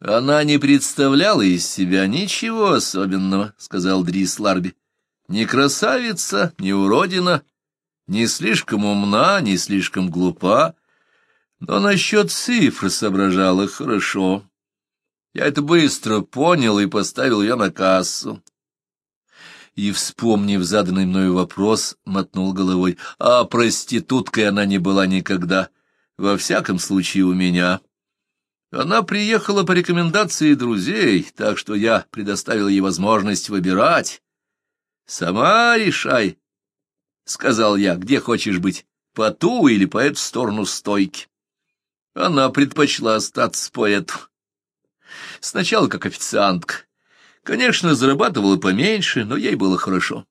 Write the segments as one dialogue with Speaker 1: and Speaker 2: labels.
Speaker 1: Она не представляла из себя ничего особенного, — сказал Дрис Ларби. Ни красавица, ни уродина, не слишком умна, не слишком глупа, но насчет цифр соображала хорошо. Я это быстро понял и поставил ее на кассу. И, вспомнив заданный мною вопрос, мотнул головой. А проституткой она не была никогда, во всяком случае у меня. Она приехала по рекомендации друзей, так что я предоставил ей возможность выбирать. «Сама решай», — сказал я, — «где хочешь быть, по ту или по эту сторону стойки». Она предпочла остаться по эту. Сначала как официантка. Конечно, зарабатывала поменьше, но ей было хорошо.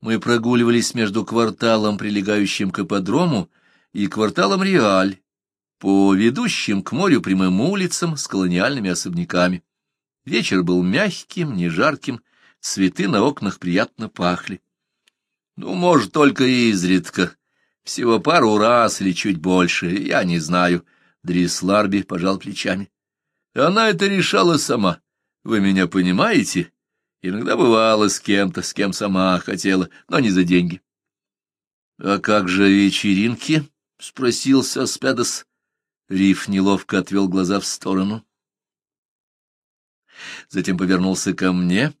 Speaker 1: Мы прогуливались между кварталом, прилегающим к ипподрому, и кварталом Реаль, по ведущим к морю прямым улицам с колониальными особняками. Вечер был мягким, не жарким, цветы на окнах приятно пахли. Ну, может, только изредка, всего пару раз или чуть больше, я не знаю. Дрис Ларби пожал плечами. Она это решала сама. Вы меня понимаете? Иногда бывало с кем-то, с кем сама хотела, но не за деньги. — А как же вечеринки? — спросил Саспедос. Риф неловко отвел глаза в сторону. Затем повернулся ко мне,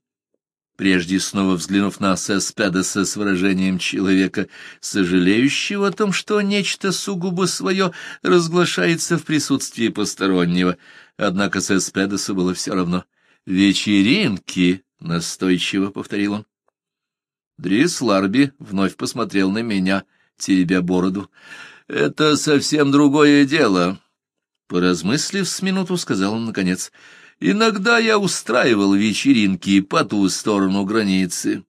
Speaker 1: прежде снова взглянув на Сеспедеса с выражением человека, сожалеющего о том, что нечто сугубо свое разглашается в присутствии постороннего. Однако Сеспедесу было все равно. «Вечеринки!» — настойчиво повторил он. Дрис Ларби вновь посмотрел на меня, теребя бороду. «Это совсем другое дело. Поразмыслив с минуту, сказал он наконец, «Иногда я устраивал вечеринки по ту сторону границы».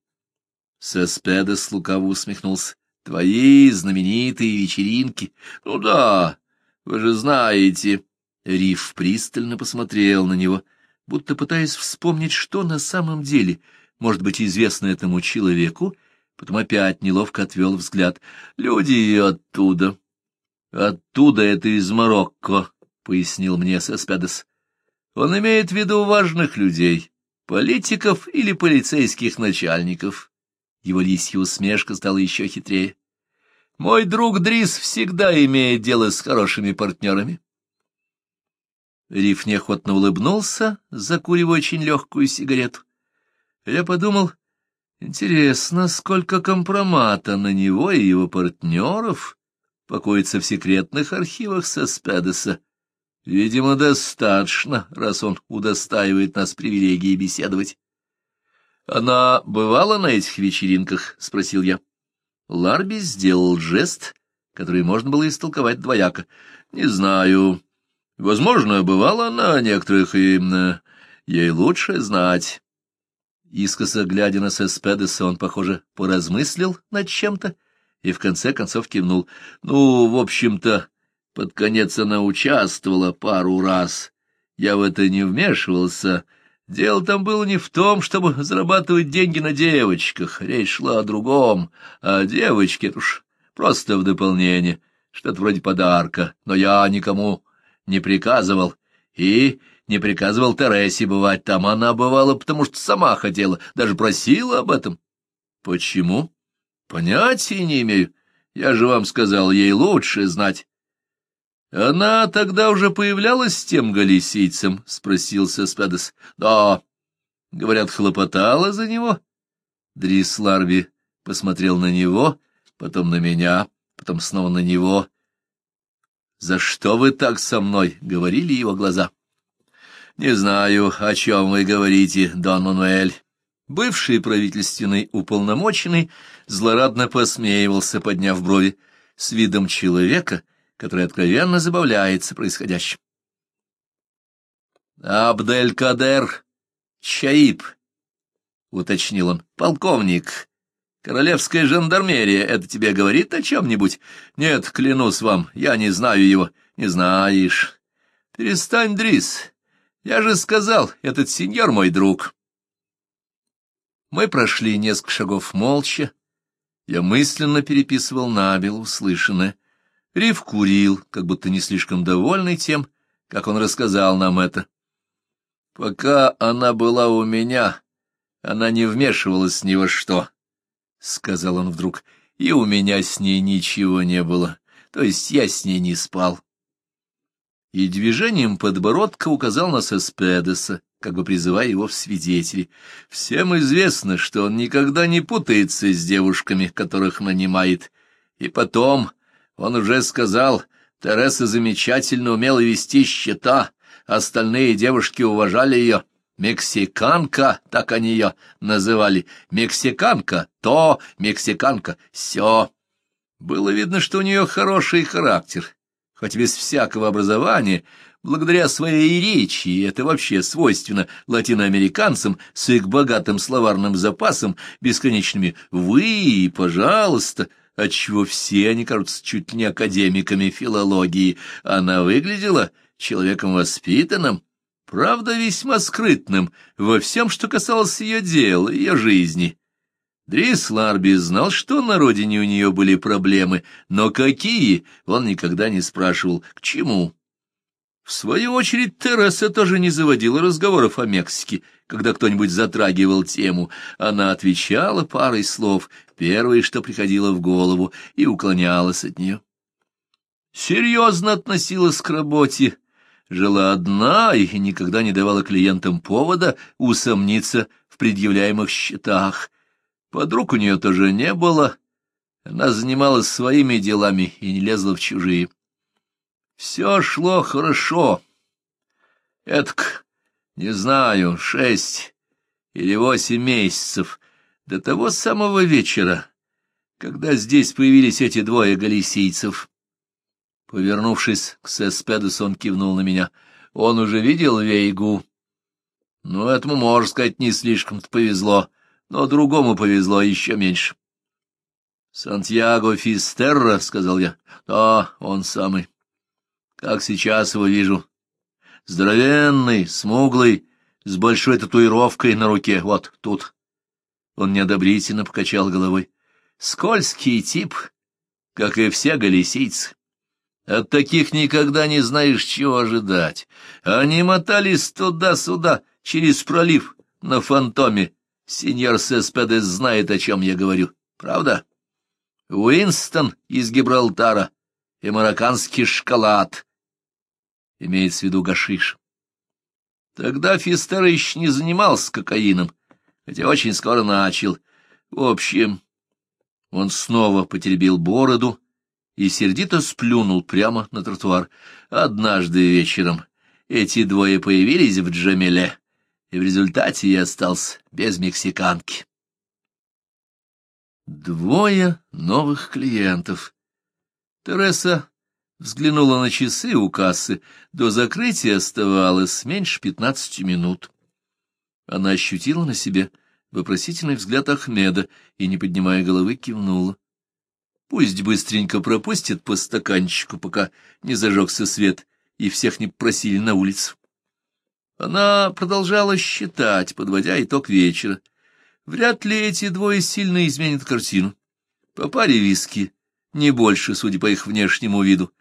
Speaker 1: Сеспедес лукаво усмехнулся. «Твои знаменитые вечеринки? Ну да, вы же знаете». Риф пристально посмотрел на него, будто пытаясь вспомнить, что на самом деле может быть известно этому человеку, потом опять неловко отвел взгляд. «Люди оттуда». «Оттуда это из Марокко», — пояснил мне Сеспедес. Он имеет в виду важных людей, политиков или полицейских начальников. Его лисья усмешка стала еще хитрее. Мой друг Дрис всегда имеет дело с хорошими партнерами. Риф неохотно улыбнулся, закуривая очень легкую сигарету. Я подумал, интересно, сколько компромата на него и его партнеров покоится в секретных архивах Сеспедеса. Видимо, достаточно, раз он удостаивает нас привилегии беседовать. — Она бывала на этих вечеринках? — спросил я. Ларби сделал жест, который можно было истолковать двояко. — Не знаю. Возможно, бывала на некоторых, и ей лучше знать. Искоса глядя на Сеспедеса, он, похоже, поразмыслил над чем-то и в конце концов кивнул. — Ну, в общем-то, под конец она участвовала пару раз. Я в это не вмешивался. Дело там было не в том, чтобы зарабатывать деньги на девочках. Речь шла о другом. А девочки — уж просто в дополнение, что-то вроде подарка. Но я никому не приказывал. И не приказывал Тересе бывать там. Она бывала, потому что сама хотела, даже просила об этом. Почему? Понятия не имею. Я же вам сказал, ей лучше знать. Она тогда уже появлялась с тем галисийцем? — спросил Сеспедес. — Да. Говорят, хлопотала за него. Дрис Ларби посмотрел на него, потом на меня, потом снова на него. — За что вы так со мной? — говорили его глаза. — Не знаю, о чем вы говорите, Дон Мануэль. Бывший правительственный уполномоченный злорадно посмеивался, подняв брови, с видом человека — который откровенно забавляется происходящим. «Абдель-Кадер Чаиб», — уточнил он, — «полковник, королевская жандармерия, это тебе говорит о чем-нибудь? Нет, клянусь вам, я не знаю его, не знаешь. Перестань, Дрис, я же сказал, этот сеньор мой друг». Мы прошли несколько шагов молча, я мысленно переписывал набел услышанное. Рив курил, как будто не слишком довольный тем, как он рассказал нам это. Пока она была у меня, она не вмешивалась ни во что, — сказал он вдруг, — и у меня с ней ничего не было, то есть я с ней не спал. И движением подбородка указал на Сеспедеса, как бы призывая его в свидетели. Всем известно, что он никогда не путается с девушками, которых нанимает. И потом, он уже сказал, Тереса замечательно умела вести счета, остальные девушки уважали ее. Мексиканка, так они ее называли. Мексиканка, то, мексиканка, все. Было видно, что у нее хороший характер, хоть без всякого образования, благодаря своей речи, и это вообще свойственно латиноамериканцам с их богатым словарным запасом, бесконечными «вы», «пожалуйста», отчего все они кажутся чуть ли не академиками филологии. Она выглядела человеком воспитанным, правда, весьма скрытным во всем, что касалось ее дела, ее жизни. Дрис Ларби знал, что на родине у нее были проблемы, но какие, он никогда не спрашивал, к чему. В свою очередь Тереса тоже не заводила разговоров о Мексике, когда кто-нибудь затрагивал тему. Она отвечала парой слов, первое, что приходило в голову, и уклонялась от нее. Серьезно относилась к работе, жила одна и никогда не давала клиентам повода усомниться в предъявляемых счетах. Подруг у нее тоже не было, она занималась своими делами и не лезла в чужие. Все шло хорошо. Этак, не знаю, шесть или восемь месяцев до того самого вечера, когда здесь появились эти двое галисийцев. Повернувшись к Сеспедесу, он кивнул на меня. Он уже видел Вейгу. Ну, этому, можно сказать, не слишком-то повезло, но другому повезло еще меньше. — Сантьяго Фистерра, — сказал я. — Да, он самый как сейчас его вижу. Здоровенный, смуглый, с большой татуировкой на руке, вот тут. Он неодобрительно покачал головой. Скользкий тип, как и все галисийцы. От таких никогда не знаешь, чего ожидать. Они мотались туда-сюда, через пролив, на фантоме. Сеньор Сеспедес знает, о чем я говорю. Правда? Уинстон из Гибралтара и марокканский шоколад имеется в виду гашиш. Тогда Фистерыч не занимался кокаином, хотя очень скоро начал. В общем, он снова потеребил бороду и сердито сплюнул прямо на тротуар. Однажды вечером эти двое появились в Джамиле, и в результате я остался без мексиканки. Двое новых клиентов. Тереса взглянула на часы у кассы. До закрытия оставалось меньше пятнадцати минут. Она ощутила на себе вопросительный взгляд Ахмеда и, не поднимая головы, кивнула. Пусть быстренько пропустит по стаканчику, пока не зажегся свет, и всех не просили на улицу. Она продолжала считать, подводя итог вечера. Вряд ли эти двое сильно изменят картину. По паре виски, не больше, судя по их внешнему виду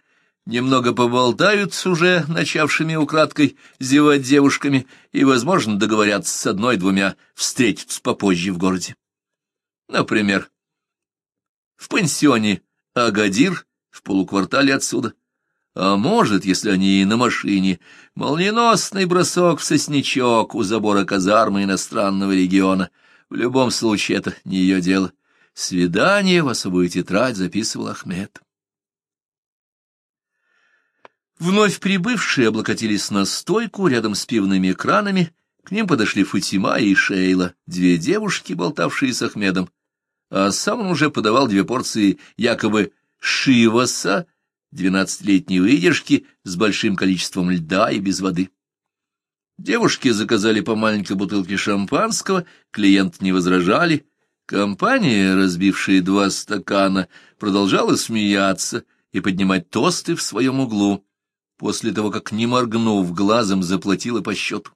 Speaker 1: немного поболтают с уже начавшими украдкой зевать девушками и, возможно, договорятся с одной-двумя встретиться попозже в городе. Например, в пансионе Агадир в полуквартале отсюда. А может, если они и на машине, молниеносный бросок в сосничок у забора казармы иностранного региона. В любом случае, это не ее дело. Свидание в особую тетрадь записывал Ахмед. Вновь прибывшие облокотились на стойку рядом с пивными экранами, к ним подошли Фатима и Шейла, две девушки, болтавшие с Ахмедом, а сам он уже подавал две порции якобы шиваса, двенадцатилетней выдержки с большим количеством льда и без воды. Девушки заказали по маленькой бутылке шампанского, клиент не возражали. Компания, разбившая два стакана, продолжала смеяться и поднимать тосты в своем углу после того, как, не моргнув глазом, заплатила по счету.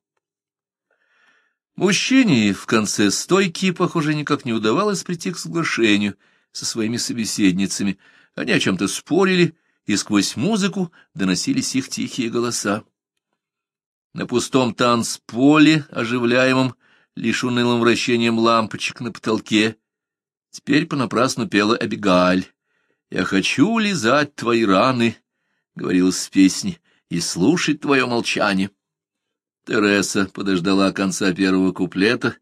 Speaker 1: Мужчине в конце стойки, похоже, никак не удавалось прийти к соглашению со своими собеседницами. Они о чем-то спорили, и сквозь музыку доносились их тихие голоса. На пустом танцполе, оживляемом лишь унылым вращением лампочек на потолке, теперь понапрасну пела Абигаль. «Я хочу лизать твои раны», — говорилось в песне, — «и слушать твое молчание». Тереса подождала конца первого куплета,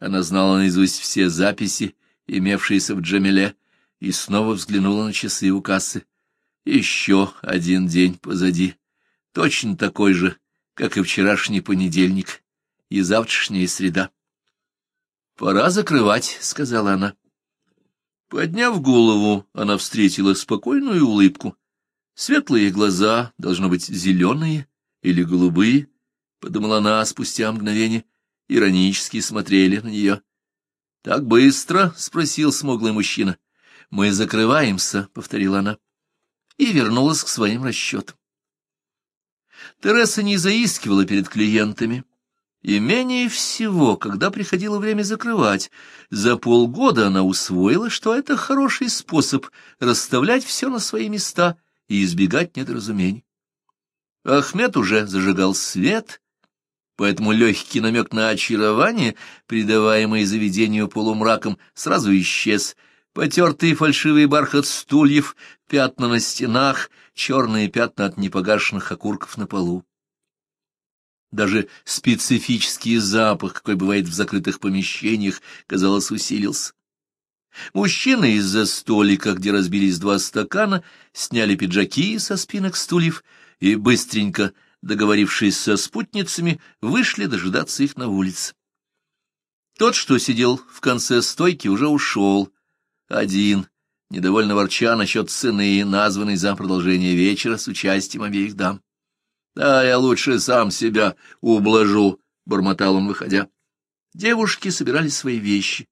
Speaker 1: она знала наизусть все записи, имевшиеся в Джамиле, и снова взглянула на часы у кассы. Еще один день позади, точно такой же, как и вчерашний понедельник и завтрашняя среда. «Пора закрывать», — сказала она. Подняв голову, она встретила спокойную улыбку. Светлые глаза, должно быть, зеленые или голубые, — подумала она спустя мгновение, иронически смотрели на нее. — Так быстро? — спросил смуглый мужчина. — Мы закрываемся, — повторила она, и вернулась к своим расчетам. Тереса не заискивала перед клиентами, и менее всего, когда приходило время закрывать. За полгода она усвоила, что это хороший способ расставлять все на свои места и избегать недоразумений. Ахмед уже зажигал свет, поэтому легкий намек на очарование, придаваемый заведению полумраком, сразу исчез. Потертые фальшивые бархат стульев, пятна на стенах, черные пятна от непогашенных окурков на полу. Даже специфический запах, какой бывает в закрытых помещениях, казалось, усилился. Мужчины из-за столика, где разбились два стакана, сняли пиджаки со спинок стульев и, быстренько договорившись со спутницами, вышли дожидаться их на улице. Тот, что сидел в конце стойки, уже ушел. Один, недовольно ворча насчет цены, названной за продолжение вечера с участием обеих дам. Да, я лучше сам себя ублажу, — бормотал он, выходя. Девушки собирали свои вещи.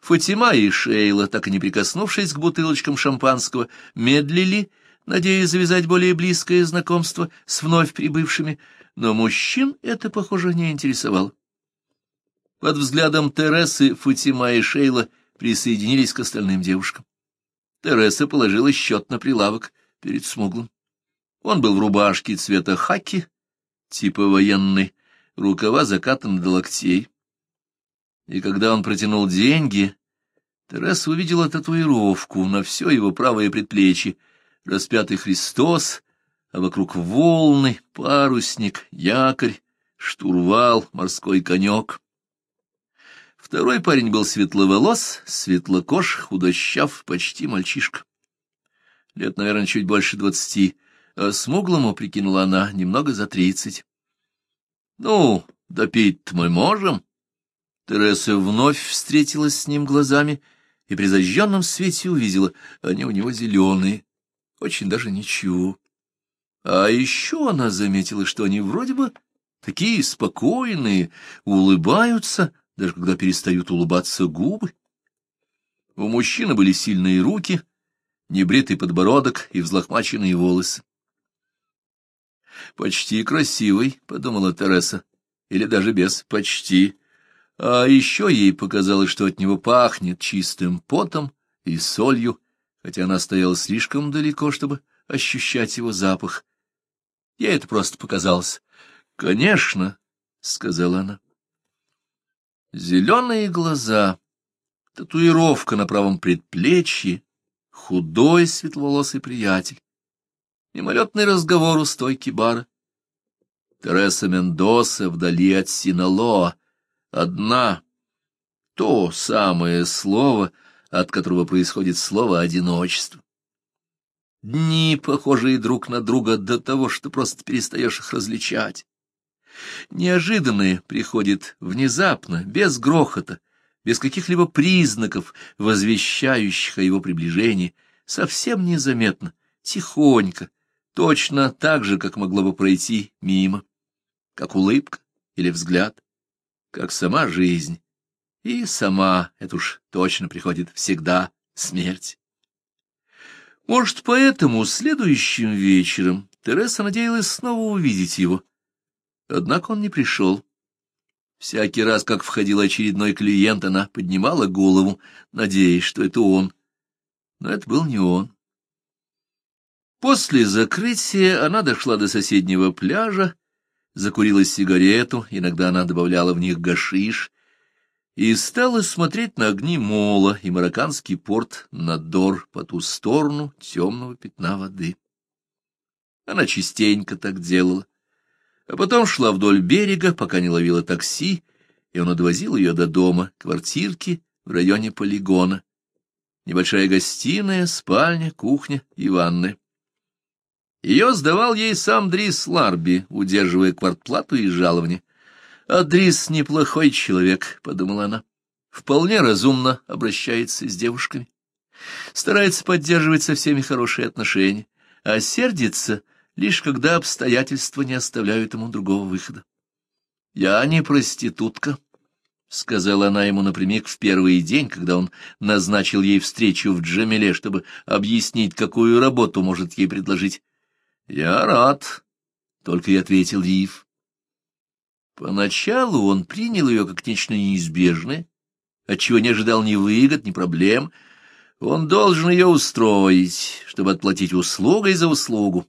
Speaker 1: Фатима и Шейла, так и не прикоснувшись к бутылочкам шампанского, медлили, надеясь завязать более близкое знакомство с вновь прибывшими, но мужчин это, похоже, не интересовало. Под взглядом Тересы Фатима и Шейла присоединились к остальным девушкам. Тереса положила счет на прилавок перед смуглым. Он был в рубашке цвета хаки, типа военной, рукава закатаны до локтей. И когда он протянул деньги, Терesa увидела татуировку на все его правое предплечье, распятый Христос, а вокруг волны, парусник, якорь, штурвал, морской конек. Второй парень был светловолос, светлокож, худощав, почти мальчишка. Лет, наверное, чуть больше двадцати, а смуглому, прикинула она, немного за тридцать. — Ну, допить-то мы можем. Тереса вновь встретилась с ним глазами и при зажженном свете увидела, они у него зеленые, очень даже ничего. А еще она заметила, что они вроде бы такие спокойные, улыбаются, даже когда перестают улыбаться губы. У мужчины были сильные руки, небритый подбородок и взлохмаченные волосы. «Почти красивый», — подумала Тереса, — «или даже без «почти». А еще ей показалось, что от него пахнет чистым потом и солью, хотя она стояла слишком далеко, чтобы ощущать его запах. Ей это просто показалось. «Конечно», — сказала она. Зеленые глаза, татуировка на правом предплечье, худой светловолосый приятель мимолетный разговор у стойки бара. Тереса Мендоса вдали от Синалоа, одна, то самое слово, от которого происходит слово «одиночество». Дни, похожие друг на друга до того, что просто перестаешь их различать. Неожиданное приходит внезапно, без грохота, без каких-либо признаков, возвещающих о его приближении, совсем незаметно, тихонько, точно так же, как могло бы пройти мимо, как улыбка или взгляд, как сама жизнь. И сама, это уж точно приходит всегда, смерть. Может, поэтому следующим вечером Тереса надеялась снова увидеть его. Однако он не пришел. Всякий раз, как входил очередной клиент, она поднимала голову, надеясь, что это он. Но это был не он. После закрытия она дошла до соседнего пляжа, закурила сигарету, иногда она добавляла в них гашиш, и стала смотреть на огни мола и марокканский порт Надор по ту сторону темного пятна воды. Она частенько так делала, а потом шла вдоль берега, пока не ловила такси, и он отвозил ее до дома, квартирки в районе полигона. Небольшая гостиная, спальня, кухня и ванная. Ее сдавал ей сам Дрис Ларби, удерживая квартплату и жалование. «А Дрис неплохой человек», — подумала она. «Вполне разумно обращается с девушками. Старается поддерживать со всеми хорошие отношения, а сердится лишь когда обстоятельства не оставляют ему другого выхода. «Я не проститутка», — сказала она ему напрямик в первый день, когда он назначил ей встречу в Джамиле, чтобы объяснить, какую работу может ей предложить. «Я рад», — только и ответил Рив. Поначалу он принял ее как нечто неизбежное, отчего не ожидал ни выгод, ни проблем. Он должен ее устроить, чтобы отплатить услугой за услугу.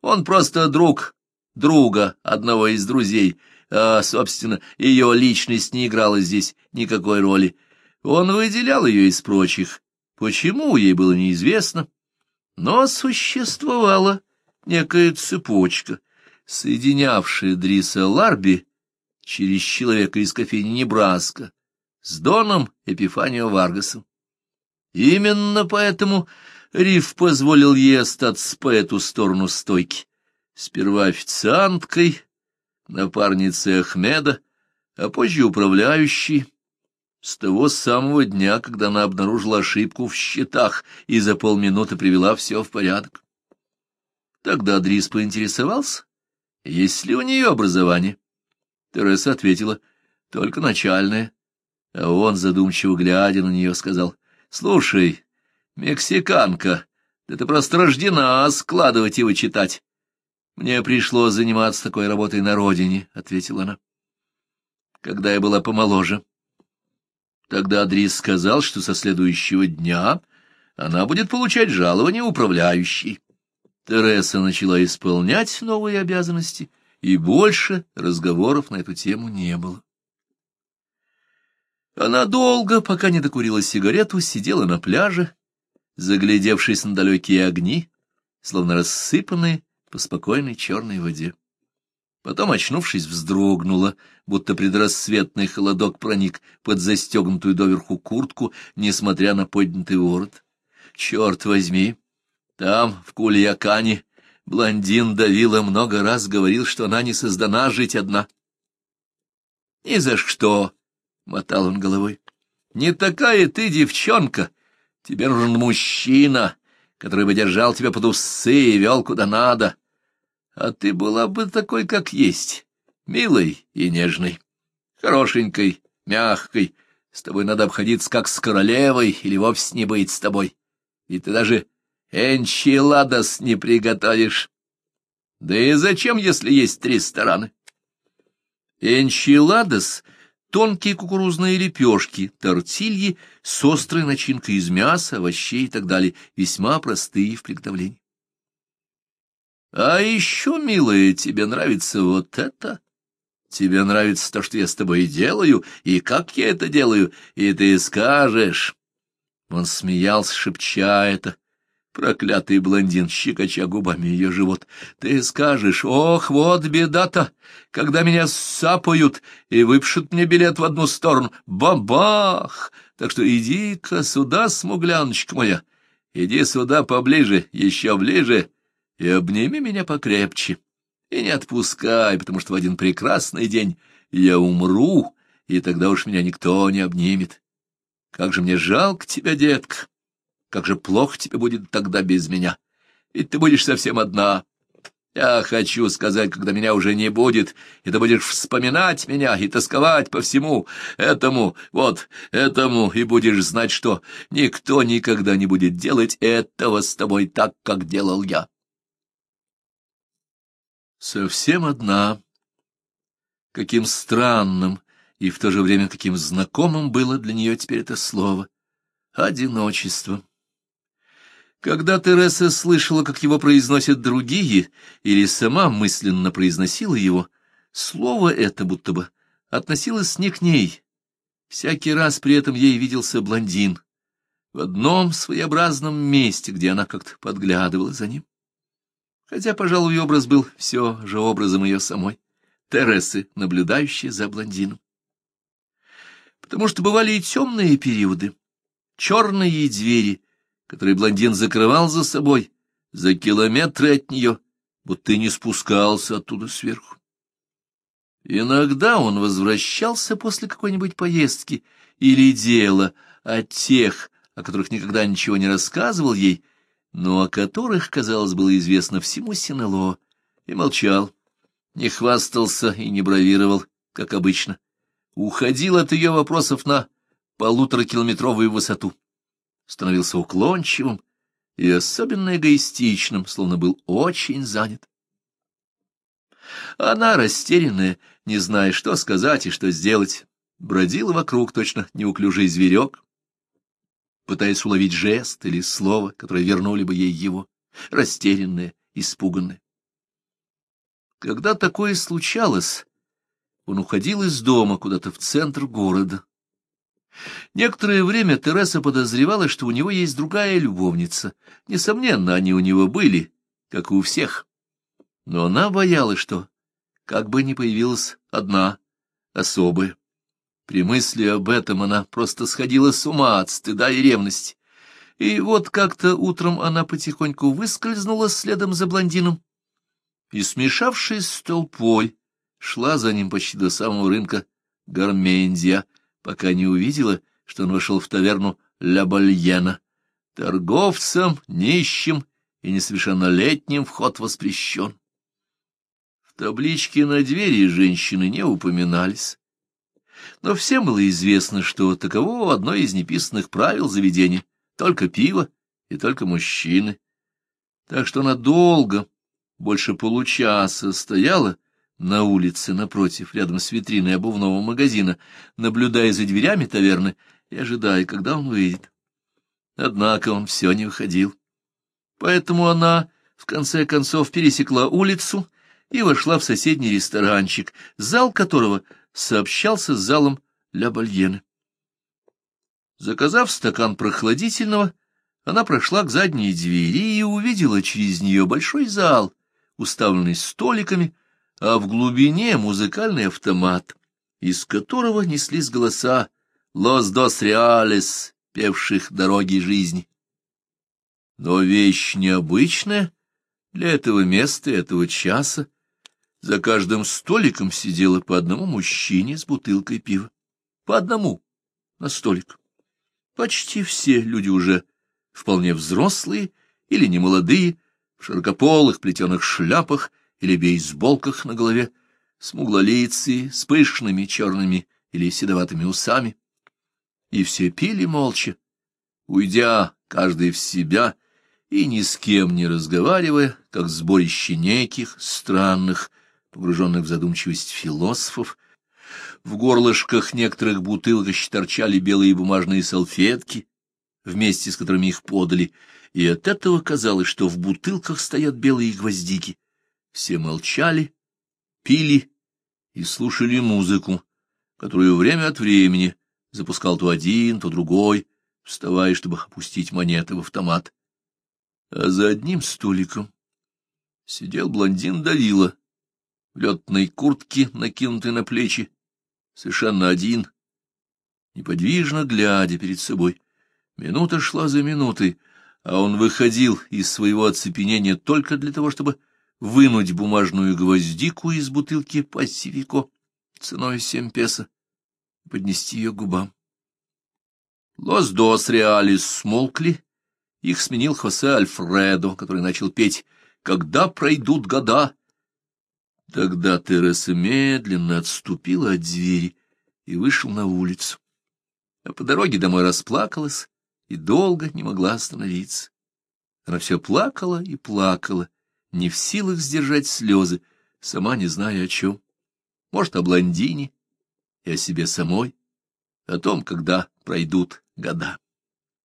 Speaker 1: Он просто друг друга, одного из друзей, а, собственно, ее личность не играла здесь никакой роли. Он выделял ее из прочих. Почему, ей было неизвестно. Но существовала некая цепочка, соединявшая Дриса Ларби через человека из кофейни Небраска с Доном Эпифанио Варгасом. Именно поэтому Риф позволил ей остаться по эту сторону стойки. Сперва официанткой, напарницей Ахмеда, а позже управляющей, с того самого дня, когда она обнаружила ошибку в счетах и за полминуты привела все в порядок. Тогда Дрис поинтересовался, есть ли у нее образование. Тереса ответила, только начальное. А он, задумчиво глядя на нее, сказал, «Слушай, мексиканка, да ты просто рождена складывать и вычитать. Мне пришлось заниматься такой работой на родине», — ответила она. «Когда я была помоложе». Тогда Дрис сказал, что со следующего дня она будет получать жалование управляющей. Тереса начала исполнять новые обязанности, и больше разговоров на эту тему не было. Она долго, пока не докурила сигарету, сидела на пляже, заглядевшись на далекие огни, словно рассыпанные по спокойной черной воде. Потом, очнувшись, вздрогнула, будто предрассветный холодок проник под застегнутую доверху куртку, несмотря на поднятый ворот. Черт возьми! Там, в Кульякане, блондин Давила много раз говорил, что она не создана жить одна. — Ни за что! — мотал он головой. — Не такая ты девчонка! Тебе нужен мужчина, который бы держал тебя под усы и вел куда надо. А ты была бы такой, как есть, милой и нежной, хорошенькой, мягкой. С тобой надо обходиться как с королевой или вовсе не быть с тобой. И ты даже Энчиладос не приготовишь. Да и зачем, если есть рестораны? Энчиладос — тонкие кукурузные лепешки, тортильи с острой начинкой из мяса, овощей и так далее, весьма простые в приготовлении. А еще, милая, тебе нравится вот это? Тебе нравится то, что я с тобой делаю, и как я это делаю, и ты скажешь. Он смеялся, шепча это, Проклятый блондин, щекоча губами ее живот. Ты скажешь, ох, вот беда-то, когда меня сапают и выпишут мне билет в одну сторону. Бабах! Так что иди-ка сюда, смугляночка моя, иди сюда поближе, еще ближе, и обними меня покрепче. И не отпускай, потому что в один прекрасный день я умру, и тогда уж меня никто не обнимет. Как же мне жалко тебя, детка! Как же плохо тебе будет тогда без меня. Ведь ты будешь совсем одна. Я хочу сказать, когда меня уже не будет, и ты будешь вспоминать меня и тосковать по всему этому, вот этому, и будешь знать, что никто никогда не будет делать этого с тобой так, как делал я. Совсем одна. Каким странным и в то же время каким знакомым было для нее теперь это слово — одиночество. Когда Тереса слышала, как его произносят другие, или сама мысленно произносила его, Слово это будто бы относилось не к ней. Всякий раз при этом ей виделся блондин в одном своеобразном месте, где она как-то подглядывала за ним. Хотя, пожалуй, образ был все же образом ее самой, Тересы, наблюдающей за блондином. Потому что бывали и темные периоды, черные двери, которые блондин закрывал за собой, за километры от нее, будто и не спускался оттуда сверху. Иногда он возвращался после какой-нибудь поездки или дела от тех, о которых никогда ничего не рассказывал ей, но о которых, казалось, было известно всему Синело, и молчал, не хвастался и не бравировал, как обычно, уходил от ее вопросов на полуторакилометровую высоту, становился уклончивым и особенно эгоистичным, словно был очень занят. Она, растерянная, не зная, что сказать и что сделать, бродила вокруг точно неуклюжий зверек, пытаясь уловить жест или слово, которое вернули бы ей его, растерянная, испуганная. Когда такое случалось, он уходил из дома куда-то в центр города. Некоторое время Тереса подозревала, что у него есть другая любовница. Несомненно, они у него были, как и у всех. Но она боялась, что как бы ни появилась одна, особая. При мысли об этом она просто сходила с ума от стыда и ревности. И вот как-то утром она потихоньку выскользнула следом за блондином и, смешавшись с толпой, шла за ним почти до самого рынка Гармендия, пока не увидела, что он вошел в таверну Ля Бальена. Торговцам, нищим и несовершеннолетним вход воспрещен. В табличке на двери женщины не упоминались. Но всем было известно, что таково одно из неписанных правил заведения — только пиво и только мужчины. Так что она долго, больше получаса стояла на улице напротив, рядом с витриной обувного магазина, наблюдая за дверями таверны и ожидая, когда он выйдет. Однако он все не выходил. Поэтому она, в конце концов, пересекла улицу и вошла в соседний ресторанчик, зал которого сообщался с залом Ля Бальены. Заказав стакан прохладительного, она прошла к задней двери и увидела через нее большой зал, уставленный столиками, а в глубине музыкальный автомат, из которого неслись голоса «Лос дос реалес», певших «Дороги жизни». Но вещь необычная для этого места и этого часа, за каждым столиком сидело по одному мужчине с бутылкой пива. По одному на столик. Почти все люди уже вполне взрослые или немолодые, в широкополых плетеных шляпах или бейсболках на голове, смуглолицые, с пышными черными или седоватыми усами. И все пили молча, уйдя каждый в себя и ни с кем не разговаривая, как сборище неких странных, погруженных в задумчивость философов. В горлышках некоторых бутылок еще торчали белые бумажные салфетки, вместе с которыми их подали, и от этого казалось, что в бутылках стоят белые гвоздики. Все молчали, пили и слушали музыку, которую время от времени запускал то один, то другой, вставая, чтобы опустить монеты в автомат. А за одним столиком сидел блондин Давила, в летной куртке, накинутой на плечи, совершенно один, неподвижно глядя перед собой. Минута шла за минутой, а он выходил из своего оцепенения только для того, чтобы вынуть бумажную гвоздику из бутылки пассивико ценой семь песо поднести ее к губам. Лос Дос Реалис смолкли, их сменил Хосе Альфредо, который начал петь «Когда пройдут года, Тогда Тереса медленно отступила от двери и вышел на улицу. А по дороге домой расплакалась и долго не могла остановиться. Она все плакала и плакала, не в силах сдержать слезы, сама не зная о чем. Может, о блондине и о себе самой, о том, когда пройдут года.